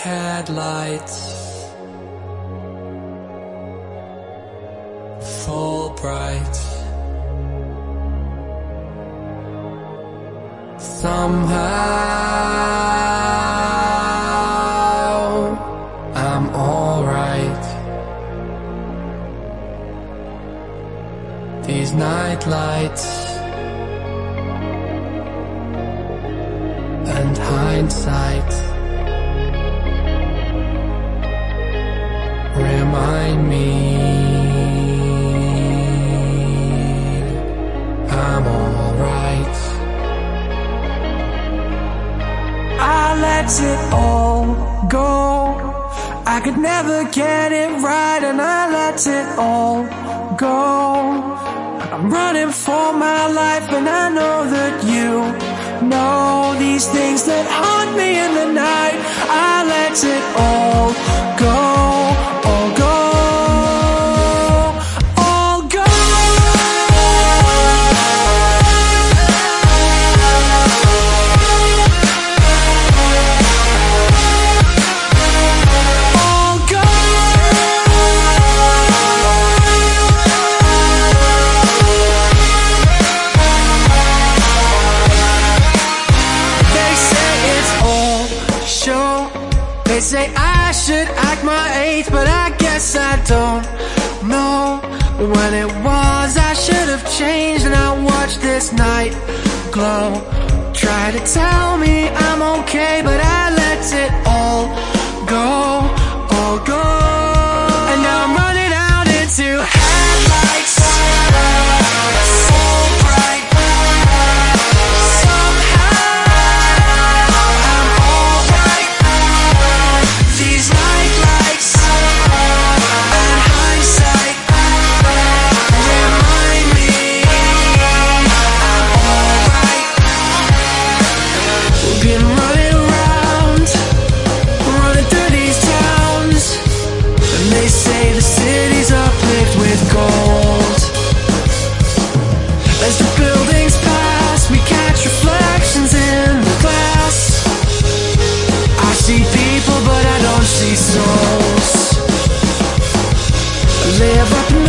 headlights. Full bright. Somehow I'm alright. These night lights and hindsight remind me I'm alright. I let it all go. I could never get it right, and I let it all go. I'm running for my life, and I know that you know these things that haunt me in the night. I let it all They say I should act my age, but I guess I don't know when it was I should have changed and I watched this night glow. Try to tell me I'm okay, but I let it all As the buildings pass, we catch reflections in the glass. I see people, but I don't see souls. I live up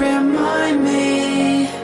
remind me